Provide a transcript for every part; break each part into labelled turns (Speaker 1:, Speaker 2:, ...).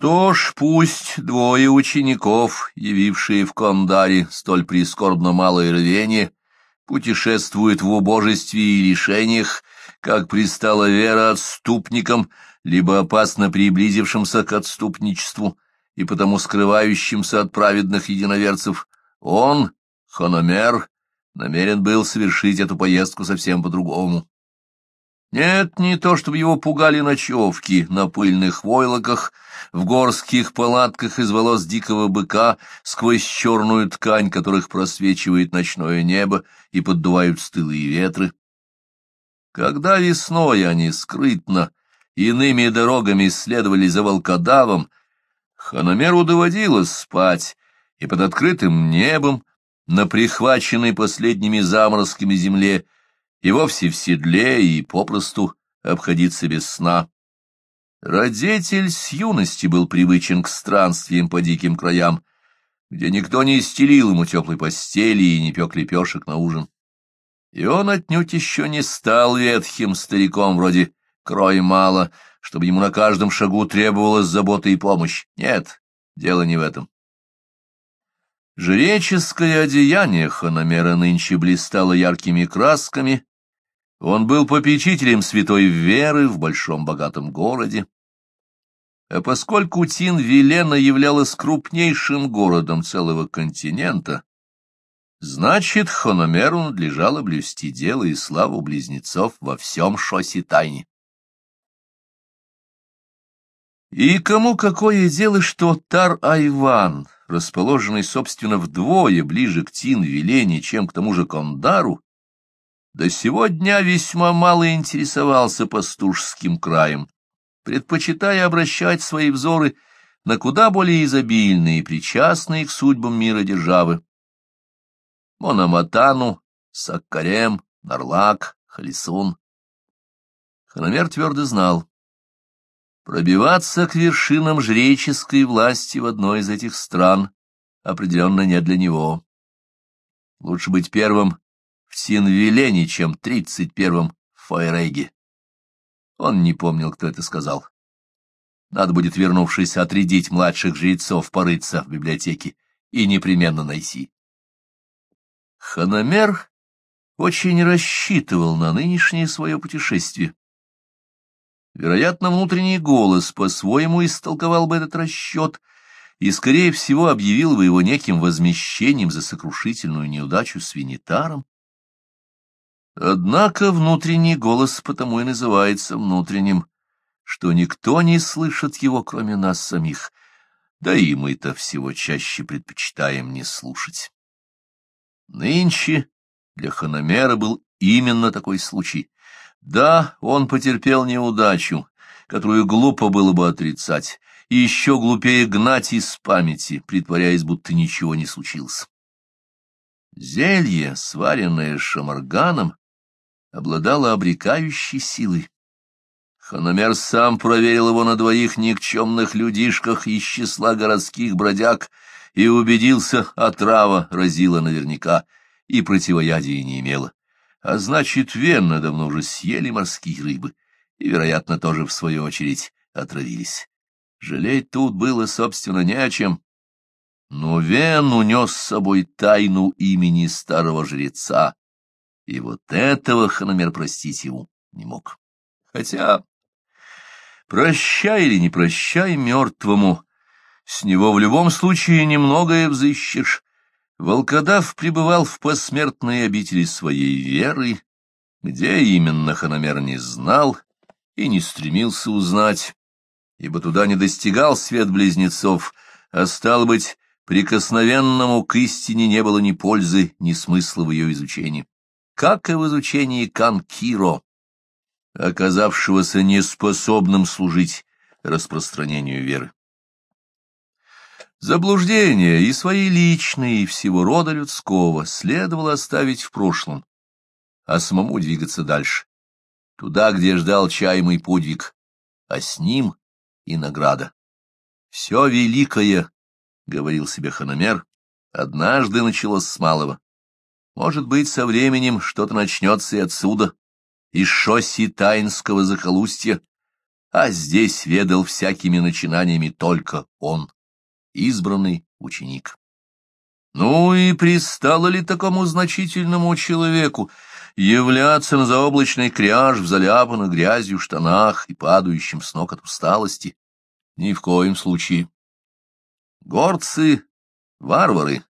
Speaker 1: Что ж, пусть двое учеников, явившие в Кондаре столь прискорбно малое рвение, путешествуют в убожестве и лишениях, как пристала вера отступникам, либо опасно приблизившимся к отступничеству и потому скрывающимся от праведных единоверцев, он, Хономер, намерен был совершить эту поездку совсем по-другому. Нет, не то, чтобы его пугали ночевки на пыльных войлоках, в горских палатках из волос дикого быка, сквозь черную ткань которых просвечивает ночное небо и поддувают стылые ветры. Когда весной они скрытно, иными дорогами следовали за волкодавом, Ханомеру доводилось спать, и под открытым небом, на прихваченной последними заморозками земле, и вовсе в седле, и попросту обходиться без сна. Родитель с юности был привычен к странствиям по диким краям, где никто не стелил ему теплой постели и не пек лепешек на ужин. И он отнюдь еще не стал ветхим стариком вроде крой мало, чтобы ему на каждом шагу требовалась забота и помощь. Нет, дело не в этом. Жреческое одеяние Хономера нынче блистало яркими красками, он был попечителем святой Веры в большом богатом городе. А поскольку Тин-Вилена являлась крупнейшим городом целого континента, значит, Хономеру надлежало блюсти дело и славу близнецов во всем шосе тайне. И кому какое дело, что Тар-Айван, расположенный, собственно, вдвое ближе к Тин-Вилене, чем к тому же Кондару, до сего дня весьма мало интересовался пастушским краем, предпочитая обращать свои взоры на куда более изобильные и причастные к судьбам мира державы. Мономатану, Саккарем, Нарлак, Халисун. Хономер твердо знал. Пробиваться к вершинам жреческой власти в одной из этих стран определенно не для него. Лучше быть первым Синвилене, чем тридцать первым в. Он не помнил, кто это сказал. Надо будет, вернувшись, отрядить младших жрецов порыться в библиотеке и непременно найти. Ханамер очень рассчитывал на нынешнее свое путешествие. Вероятно, внутренний голос по-своему истолковал бы этот расчет и, скорее всего, объявил бы его неким возмещением за сокрушительную неудачу с Винитаром. Однако внутренний голос потому и называется внутренним, что никто не слышит его, кроме нас самих, да и мы-то всего чаще предпочитаем не слушать. Нынче для Хономера был именно такой случай. Да, он потерпел неудачу, которую глупо было бы отрицать, и еще глупее гнать из памяти, притворяясь, будто ничего не случилось. Зелье, сваренное шамарганом, обладала обрекающей силой. Хономер сам проверил его на двоих никчемных людишках из числа городских бродяг и убедился, отрава разила наверняка и противоядия не имела. А значит, венно давно уже съели морские рыбы и, вероятно, тоже, в свою очередь, отравились. Жалеть тут было, собственно, не о чем. Но Вен унес с собой тайну имени старого жреца, и вот этого Ханамер простить ему не мог. Хотя, прощай или не прощай мертвому, с него в любом случае немногое взыщешь. Волкодав пребывал в посмертной обители своей веры, где именно Ханамер не знал и не стремился узнать, ибо туда не достигал свет близнецов, а, стал быть, прикосновенному к истине не было ни пользы, ни смысла в ее изучении как и в изучении Канкиро, оказавшегося неспособным служить распространению веры. Заблуждения и свои личные, и всего рода людского следовало оставить в прошлом, а самому двигаться дальше, туда, где ждал чаемый подвиг, а с ним и награда. «Все великое», — говорил себе Ханамер, — «однажды началось с малого. Может быть, со временем что-то начнется и отсюда, из шосси Таинского захолустья. а здесь ведал всякими начинаниями только он, избранный ученик. Ну и пристало ли такому значительному человеку являться на заоблачный кряж в заляпанных грязью штанах и падающим с ног от усталости? Ни в коем случае. Горцы — варвары.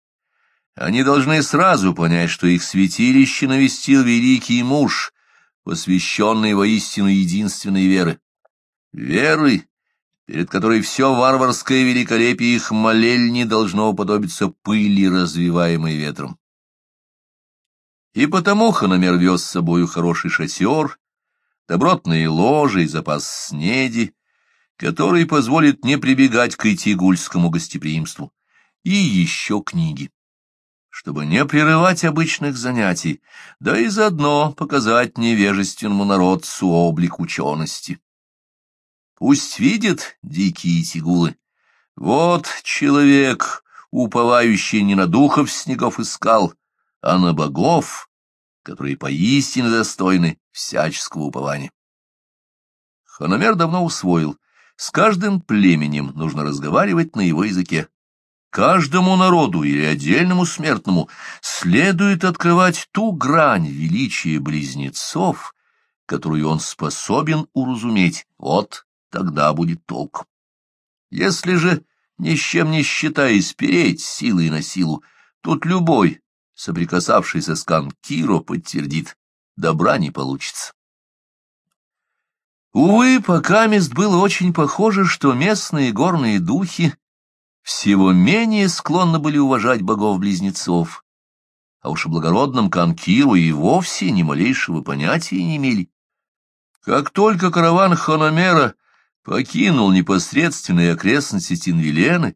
Speaker 1: Они должны сразу понять, что их святилище навестил великий муж, посвященный воистину единственной веры. Веры, перед которой все варварское великолепие их молельни должно уподобиться пыли, развиваемой ветром. И потому Хономер вез с собою хороший шатер, добротные ложи и запас снеди, который позволит не прибегать к итигульскому гостеприимству, и еще книги, чтобы не прерывать обычных занятий, да и заодно показать невежественному народцу облик учености. Пусть видят дикие тигулы. Вот человек, уповающий не на духов снегов и скал, а на богов, которые поистине достойны всяческого упования. Хономер давно усвоил, с каждым племенем нужно разговаривать на его языке. Каждому народу или отдельному смертному следует открывать ту грань величия близнецов, которую он способен уразуметь. Вот тогда будет толк. Если же, ни с чем не считаясь, переть силой на силу, тут любой, соприкасавшийся с Канкиро, подтвердит, добра не получится. Увы, пока мест было очень похоже, что местные горные духи всего менее склонны были уважать богов-близнецов, а уж о благородном Канкиру и вовсе ни малейшего понятия не имели. Как только караван Хономера покинул непосредственные окрестности Тинвилены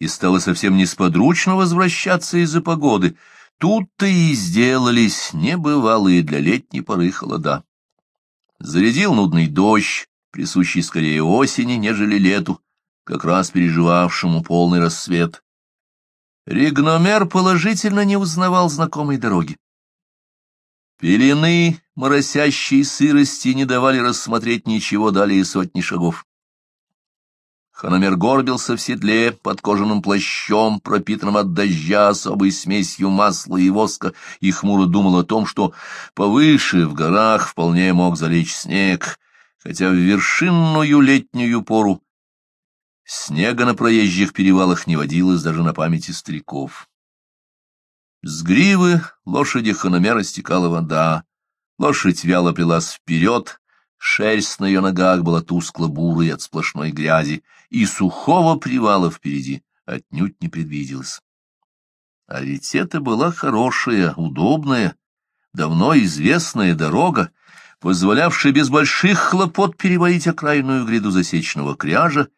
Speaker 1: и стало совсем несподручно возвращаться из-за погоды, тут-то и сделались небывалые для летней поры холода. Зарядил нудный дождь, присущий скорее осени, нежели лету, как раз переживавшему полный рассвет. Ригномер положительно не узнавал знакомой дороги. Пелены, моросящие сырости, не давали рассмотреть ничего далее сотни шагов. Хономер горбился в седле под кожаным плащом, пропитанным от дождя особой смесью масла и воска, и хмуро думал о том, что повыше, в горах, вполне мог залечь снег, хотя в вершинную летнюю пору снега на проезжих перевалах не водилось даже на памяти стариков. С гривы лошади хономера стекала вода. Лошадь вяло плелась вперед, шерсть на ее ногах была тускло-бурой от сплошной грязи, и сухого привала впереди отнюдь не предвиделось. А ведь это была хорошая, удобная, давно известная дорога, позволявшая без больших хлопот перевалить окраинную гряду засечного кряжа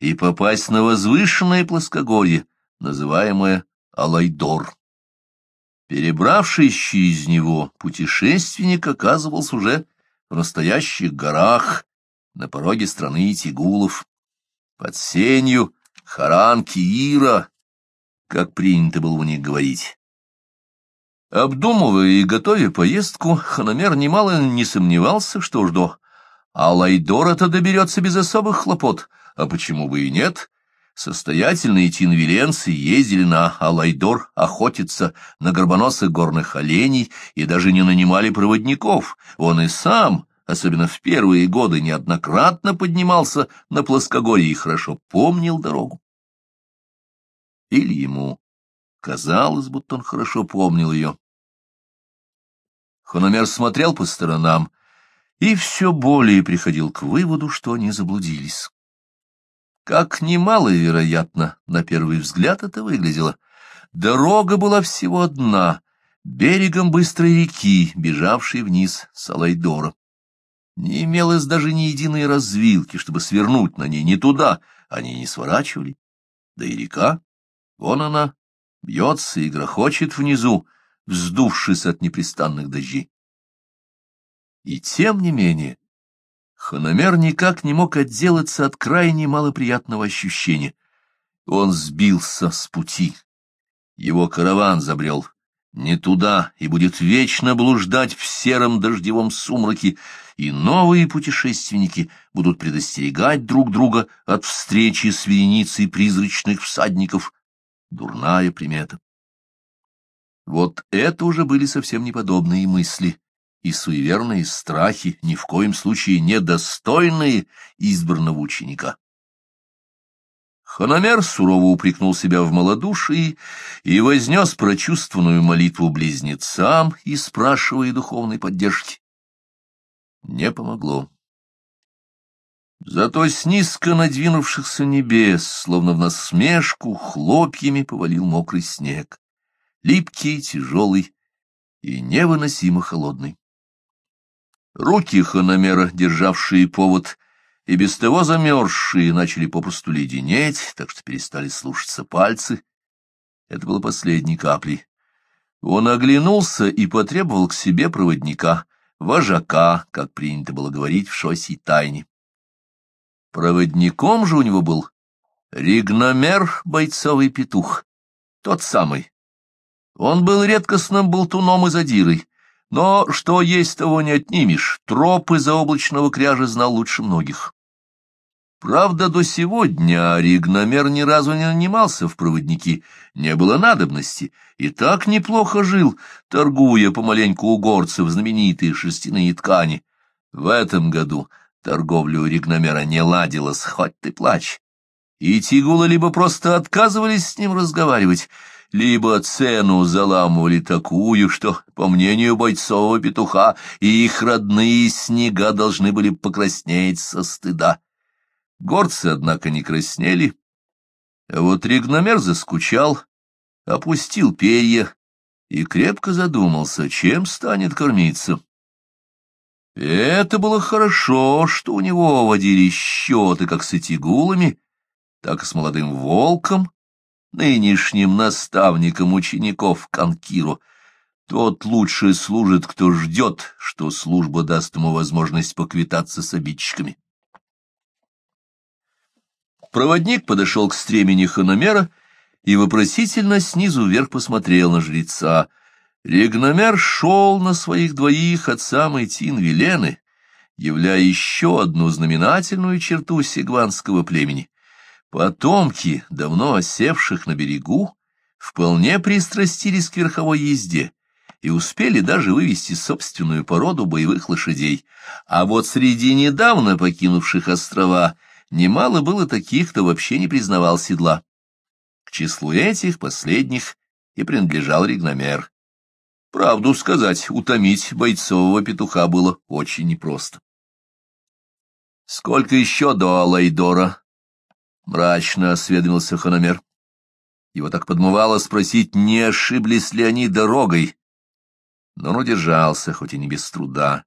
Speaker 1: и попасть на возвышенное плоскогорье, называемое Алайдор. Перебравшись из него, путешественник оказывался уже в настоящих горах, на пороге страны Тигулов, под сенью Харанки Ира, как принято было у них говорить. Обдумывая и готовя поездку, Ханамер немало не сомневался, что ж до Алайдора-то доберется без особых хлопот, а почему бы и нет, Состоятельные тинвиленцы ездили на Алайдор охотиться на горбоносых горных оленей и даже не нанимали проводников. Он и сам, особенно в первые годы, неоднократно поднимался на плоскогорье и хорошо помнил дорогу. Или ему казалось, будто он хорошо помнил ее. Хономер смотрел по сторонам и все более приходил к выводу, что они заблудились. Как немало вероятно, на первый взгляд это выглядело. Дорога была всего одна, берегом быстрой реки, бежавшей вниз с Алайдора. Не имелось даже ни единой развилки, чтобы свернуть на ней не туда, они не сворачивали. Да и река, вон она, бьется и грохочет внизу, вздувшись от непрестанных дождей. И тем не менее, Хономер никак не мог отделаться от крайне малоприятного ощущения. Он сбился с пути. Его караван забрел не туда и будет вечно блуждать в сером дождевом сумраке, и новые путешественники будут предостерегать друг друга от встречи с вереницей призрачных всадников. Дурная примета. Вот это уже были совсем неподобные мысли, и суеверные страхи, ни в коем случае недостойные избранного ученика. Хономер сурово упрекнул себя в малодушии и вознес прочувствованную молитву близнецам и спрашивая духовной поддержки. Не помогло. Зато с низко надвинувшихся небес, словно в насмешку, хлопьями повалил мокрый снег, липкий, тяжелый и невыносимо холодный. Руки хономера, державшие повод, и без того замерзшие начали попросту леденеть, так что перестали слушаться пальцы. Это было последней каплей. Он оглянулся и потребовал к себе проводника, вожака, как принято было говорить в шосе тайне. Проводником же у него был ригномер бойцовый петух, тот самый. Он был редкостным болтуном и задирой, но что есть, того не отнимешь, тропы заоблачного кряжа знал лучше многих. Правда, до сегодня Ригномер ни разу не нанимался в проводники, не было надобности, и так неплохо жил, торгуя помаленьку у горцев знаменитые шерстяные ткани. В этом году торговля у Ригномера не ладилась, хоть ты плачь. И Тигула либо просто отказывались с ним разговаривать, либо цену заламывали такую, что, по мнению бойцового петуха, их родные снега должны были покраснеть со стыда. Горцы, однако, не краснели. А вот ригномер заскучал, опустил перья и крепко задумался, чем станет кормиться. это было хорошо, что у него водили счеты как с этигулами, так и с молодым волком, нынешним наставником учеников Канкиру. Тот лучше служит, кто ждет, что служба даст ему возможность поквитаться с обидчиками. Проводник подошел к стремени хономера и вопросительно снизу вверх посмотрел на жреца. Регномер шел на своих двоих от самой Тин-Велены, являя еще одну знаменательную черту сигванского племени. Потомки, давно осевших на берегу, вполне пристрастились к верховой езде и успели даже вывести собственную породу боевых лошадей, а вот среди недавно покинувших острова — немало было таких, кто вообще не признавал седла. К числу этих последних и принадлежал Ригномер. Правду сказать, утомить бойцового петуха было очень непросто. «Сколько еще до Алайдора?» — мрачно осведомился Хономер. Его так подмывало спросить, не ошиблись ли они дорогой. Но он удержался, хоть и не без труда.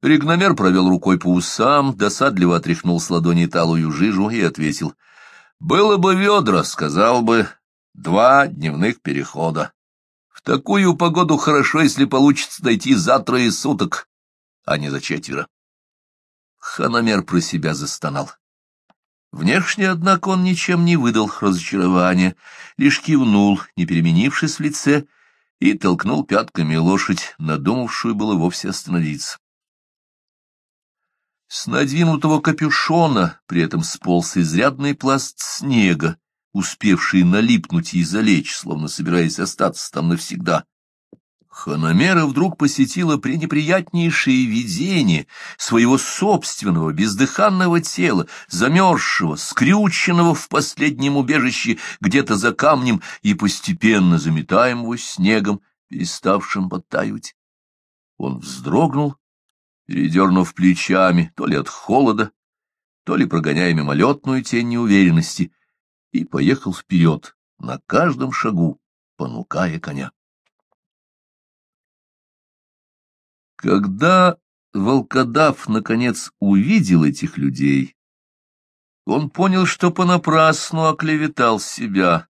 Speaker 1: Ригномер провел рукой по усам, досадливо отряхнул с ладони талую жижу и ответил. «Было бы ведра, сказал бы, два дневных перехода. В такую погоду хорошо, если получится дойти за трое суток, а не за четверо». Ханомер про себя застонал. Внешне, однако, он ничем не выдал разочарования, лишь кивнул, не переменившись в лице, и толкнул пятками лошадь, надумавшую было вовсе остановиться. С надвинутого капюшона при этом сполз изрядный пласт снега, успевший налипнуть и залечь, словно собираясь остаться там навсегда. Ханамера вдруг посетила пренеприятнейшее видение своего собственного бездыханного тела, замерзшего, скрюченного в последнем убежище где-то за камнем и постепенно заметаемого снегом, переставшим подтаивать. Он вздрогнул передернув плечами, то ли от холода, то ли прогоняя мимолетную тень неуверенности, и поехал вперед, на каждом шагу, понукая коня. Когда волкодав, наконец, увидел этих людей, он понял, что понапрасну оклеветал себя,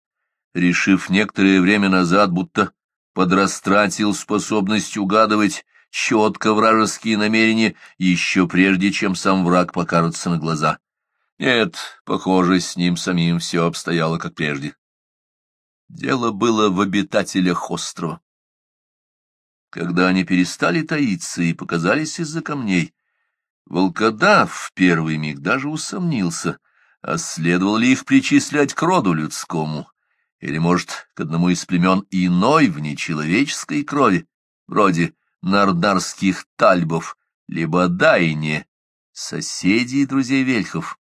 Speaker 1: решив некоторое время назад, будто подрастратил способность угадывать четко вражеские намерения еще прежде, чем сам враг покажется на глаза. Нет, похоже, с ним самим все обстояло как прежде. Дело было в обитателях острова. Когда они перестали таиться и показались из-за камней, волкодав в первый миг даже усомнился, а следовало ли их причислять к роду людскому, или, может, к одному из племен иной внечеловеческой крови, вроде нардарских тальбов, либо дайне, соседей и друзей вельхов.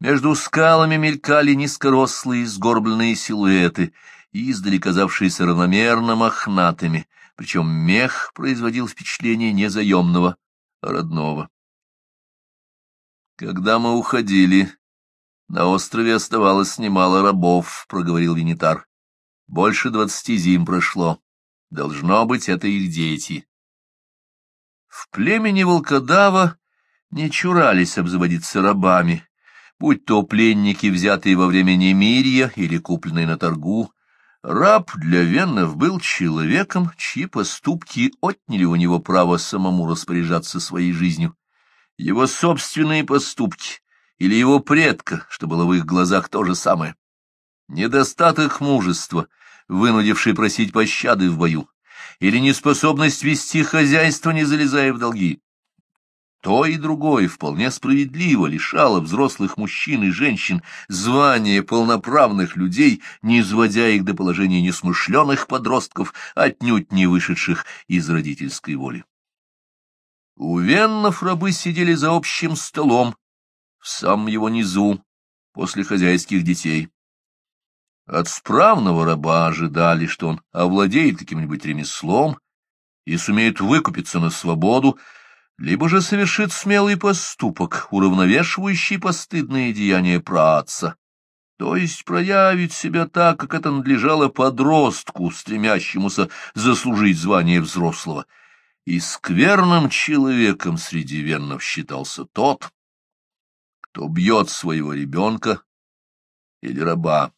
Speaker 1: Между скалами мелькали низкорослые сгорбленные силуэты, издали казавшиеся равномерно мохнатыми, причем мех производил впечатление не заемного, а родного. Когда мы уходили, на острове оставалось немало рабов, — проговорил Венитар. Больше двадцати зим прошло. Должно быть, это их дети. В племени волкодава не чурались обзаводиться рабами, будь то пленники, взятые во время немирья или купленные на торгу, раб для веннов был человеком, чьи поступки отняли у него право самому распоряжаться своей жизнью. Его собственные поступки или его предка, что было в их глазах то же самое. Недостаток мужества, вынудивший просить пощады в бою, или неспособность вести хозяйство, не залезая в долги. То и другое вполне справедливо лишало взрослых мужчин и женщин звания полноправных людей, не изводя их до положения несмышленых подростков, отнюдь не вышедших из родительской воли. У веннов рабы сидели за общим столом, в самом его низу, после хозяйских детей. От справного раба ожидали, что он овладеет каким-нибудь ремеслом и сумеет выкупиться на свободу, либо же совершит смелый поступок, уравновешивающий постыдные деяния праотца, то есть проявит себя так, как это надлежало подростку, стремящемуся заслужить звание взрослого. И скверным человеком среди веннов считался тот, кто бьет своего ребенка или раба.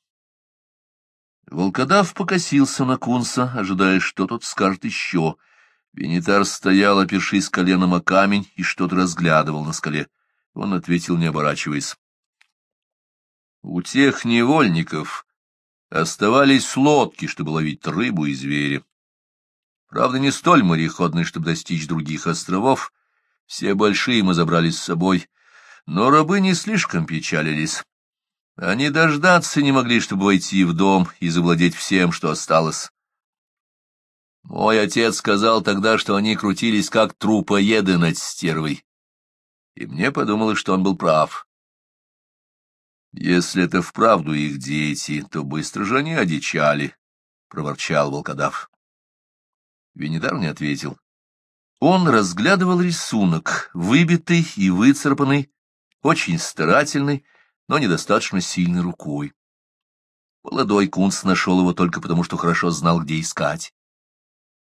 Speaker 1: Волкодав покосился на Кунса, ожидая, что тот скажет еще — Венитар стоял, опершись коленом о камень, и что-то разглядывал на скале. Он ответил, не оборачиваясь. У тех невольников оставались лодки, чтобы ловить рыбу и зверя. Правда, не столь мореходные, чтобы достичь других островов. Все большие мы забрали с собой, но рабы не слишком печалились. Они дождаться не могли, чтобы войти в дом и завладеть всем, что осталось. Мой отец сказал тогда, что они крутились как трупоеды над стервой. И мне подумалось, что он был прав. Если это вправду их дети, то быстро же они одичали, — проворчал волкодав. Венедар не ответил. Он разглядывал рисунок, выбитый и выцарапанный, очень старательный, но недостаточно сильной рукой. Молодой кунц нашел его только потому, что хорошо знал, где искать.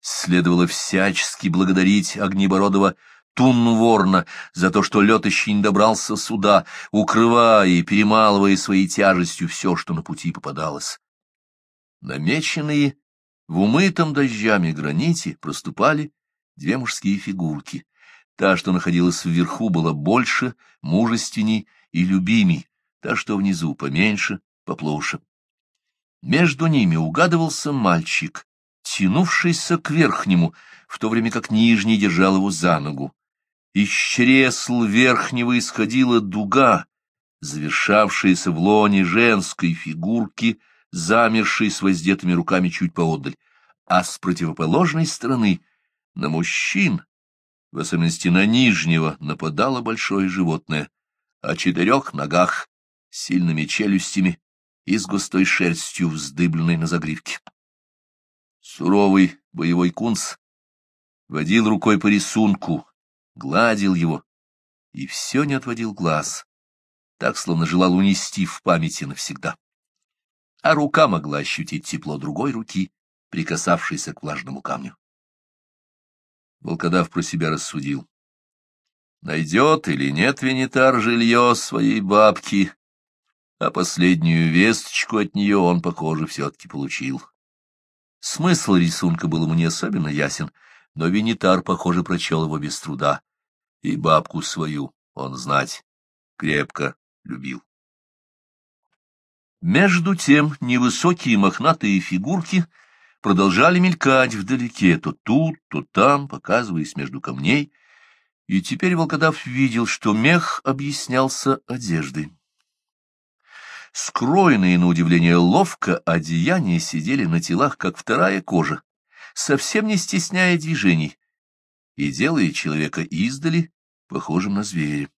Speaker 1: Следовало всячески благодарить Огнебородова Тунворна за то, что лед еще не добрался сюда, укрывая и перемалывая своей тяжестью все, что на пути попадалось. Намеченные в умытом дождями граните проступали две мужские фигурки. Та, что находилась вверху, была больше, мужественней и любимей, та, что внизу, поменьше, поплоше. Между ними угадывался мальчик, тянувшийся к верхнему, в то время как нижний держал его за ногу. Из чресл верхнего исходила дуга, завершавшаяся в лоне женской фигурки, замершей с воздетыми руками чуть поодаль, а с противоположной стороны на мужчин, в особенности на нижнего, нападало большое животное, о четырех ногах, сильными челюстями и с густой шерстью, вздыбленной на загривке. Суровый боевой кунц водил рукой по рисунку, гладил его и все не отводил глаз, так, словно желал унести в памяти навсегда. А рука могла ощутить тепло другой руки, прикасавшейся к влажному камню. Волкодав про себя рассудил. Найдет или нет Венитар жилье своей бабки, а последнюю весточку от нее он, похоже, все-таки получил. Смысл рисунка был ему не особенно ясен, но Винитар, похоже, прочел его без труда. И бабку свою он знать крепко любил. Между тем невысокие мохнатые фигурки продолжали мелькать вдалеке, то тут, то там, показываясь между камней, и теперь волкодав видел, что мех объяснялся одеждой. Скроенные, на удивление, ловко одеяния сидели на телах, как вторая кожа, совсем не стесняя движений, и делая человека издали похожим на зверя.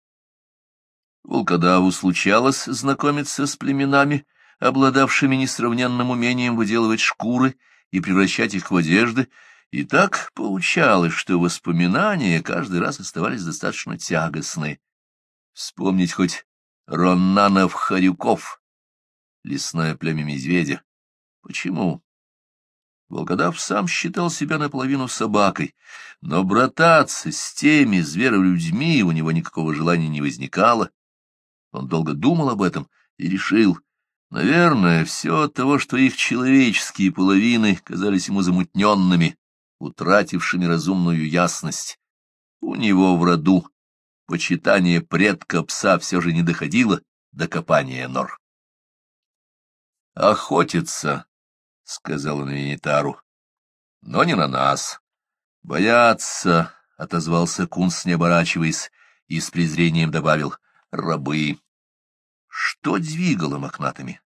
Speaker 1: Волкодаву случалось знакомиться с племенами, обладавшими несравненным умением выделывать шкуры и превращать их в одежды, и так получалось, что воспоминания каждый раз оставались достаточно тягостны. Вспомнить хоть Роннанов-Харюков, лесное племя медведя. Почему? Волкодав сам считал себя наполовину собакой, но брататься с теми зверолюдьми у него никакого желания не возникало. Он долго думал об этом и решил, наверное, все от того, что их человеческие половины казались ему замутненными, утратившими разумную ясность. У него в роду почитание предка пса все же не доходило до копания нор. «Охотиться», — сказал он Венитару, — «но не на нас. Бояться», — отозвался Кунс, не оборачиваясь, и с презрением добавил, — «рабы». Что двигало мохнатыми?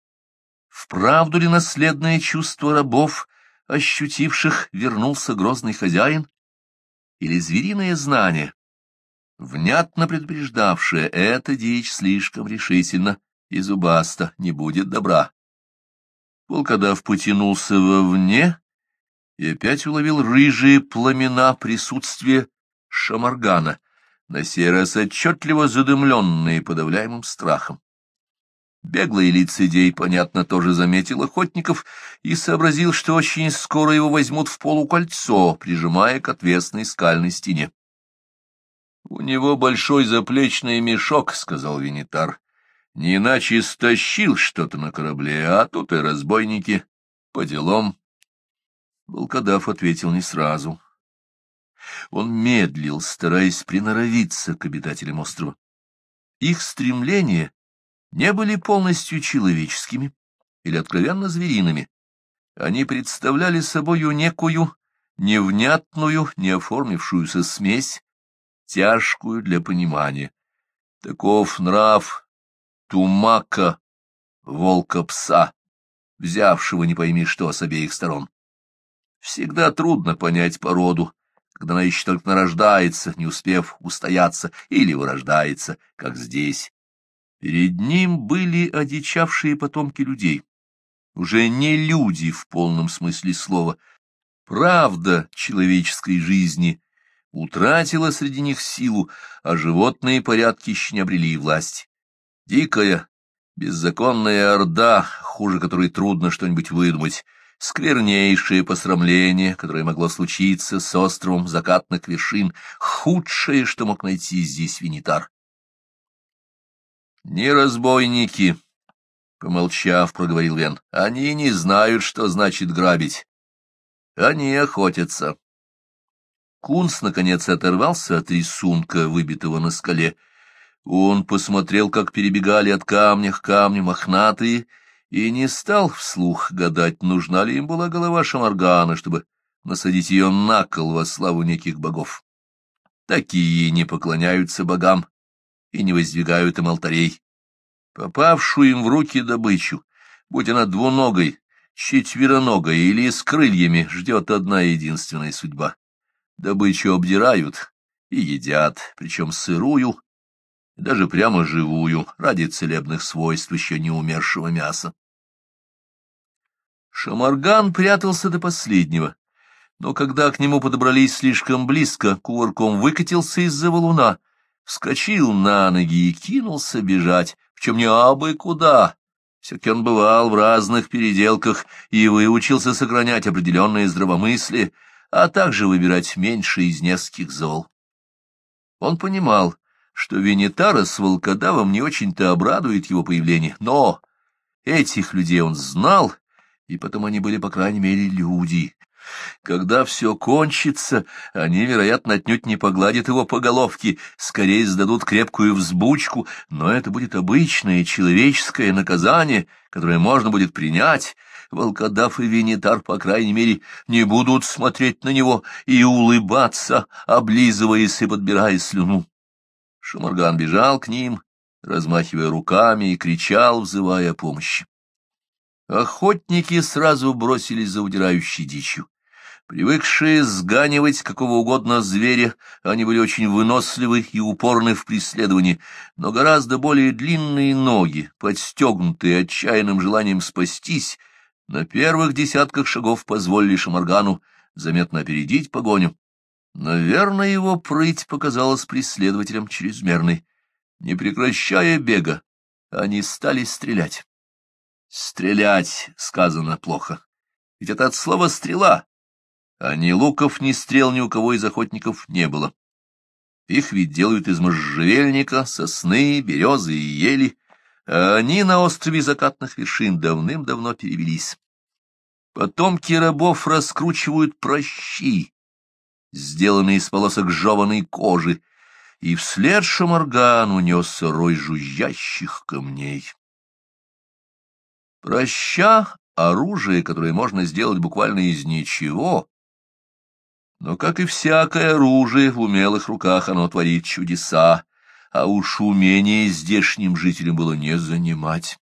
Speaker 1: Вправду ли наследное чувство рабов, ощутивших, вернулся грозный хозяин? Или звериное знание, внятно предупреждавшее, эта дичь слишком решительно и зубаста, не будет добра? Волкодав потянулся вовне и опять уловил рыжие пламена присутствия шамаргана, на сей раз отчетливо задымленные подавляемым страхом. Беглый лицедей, понятно, тоже заметил охотников и сообразил, что очень скоро его возьмут в полукольцо, прижимая к отвесной скальной стене. — У него большой заплечный мешок, — сказал Винитар. Не иначе стащил что-то на корабле, а тут и разбойники. По делам. Волкодав ответил не сразу. Он медлил, стараясь приноровиться к обитателям острова. Их стремления не были полностью человеческими или откровенно звериными. Они представляли собою некую невнятную, не оформившуюся смесь, тяжкую для понимания. Таков нрав тумака, волка-пса, взявшего не пойми что с обеих сторон. Всегда трудно понять породу, когда она еще только нарождается, не успев устояться, или вырождается, как здесь. Перед ним были одичавшие потомки людей, уже не люди в полном смысле слова. Правда человеческой жизни утратила среди них силу, а животные порядки еще не обрели власть. Дикая, беззаконная орда, хуже которой трудно что-нибудь выдумать, сквернейшее посрамление, которое могло случиться с островом закатных вершин, худшее, что мог найти здесь Винитар. «Не разбойники», — помолчав, проговорил Вен, — «они не знают, что значит грабить. Они охотятся». Кунс, наконец, оторвался от рисунка, выбитого на скале, — он посмотрел, как перебегали от камня к камню мохнатые, и не стал вслух гадать, нужна ли им была голова Шамаргана, чтобы насадить ее на кол во славу неких богов. Такие не поклоняются богам и не воздвигают им алтарей. Попавшую им в руки добычу, будь она двуногой, четвероногой или с крыльями, ждет одна единственная судьба. Добычу обдирают и едят, причем сырую, даже прямо живую, ради целебных свойств еще не умершего мяса. Шамарган прятался до последнего, но когда к нему подобрались слишком близко, кувырком выкатился из-за валуна, вскочил на ноги и кинулся бежать, причем не абы куда. Все-таки он бывал в разных переделках и выучился сохранять определенные здравомыслие, а также выбирать меньше из нескольких зол. Он понимал, что Венетара с волкодавом не очень-то обрадует его появление, но этих людей он знал, и потом они были, по крайней мере, люди. Когда все кончится, они, вероятно, отнюдь не погладят его по головке, скорее сдадут крепкую взбучку, но это будет обычное человеческое наказание, которое можно будет принять. Волкодав и Венитар, по крайней мере, не будут смотреть на него и улыбаться, облизываясь и подбирая слюну. Шамарган бежал к ним, размахивая руками, и кричал, взывая о помощи. Охотники сразу бросились за удирающей дичью. Привыкшие сганивать какого угодно зверя, они были очень выносливы и упорны в преследовании, но гораздо более длинные ноги, подстегнутые отчаянным желанием спастись, на первых десятках шагов позволили Шамаргану заметно опередить погоню. Наверное, его прыть показалась преследователям чрезмерной. Не прекращая бега, они стали стрелять. Стрелять сказано плохо, ведь это от слова «стрела», а ни луков, ни стрел ни у кого из охотников не было. Их ведь делают из можжевельника, сосны, березы и ели, а они на острове закатных вершин давным-давно перевелись. Потомки рабов раскручивают прощи, сделанные из полосок жеваной кожи, и вслед Шамаргану несся рой жужжащих камней. Проща — оружие, которое можно сделать буквально из ничего, но, как и всякое оружие, в умелых руках оно творит чудеса, а уж умение здешним жителям было не занимать.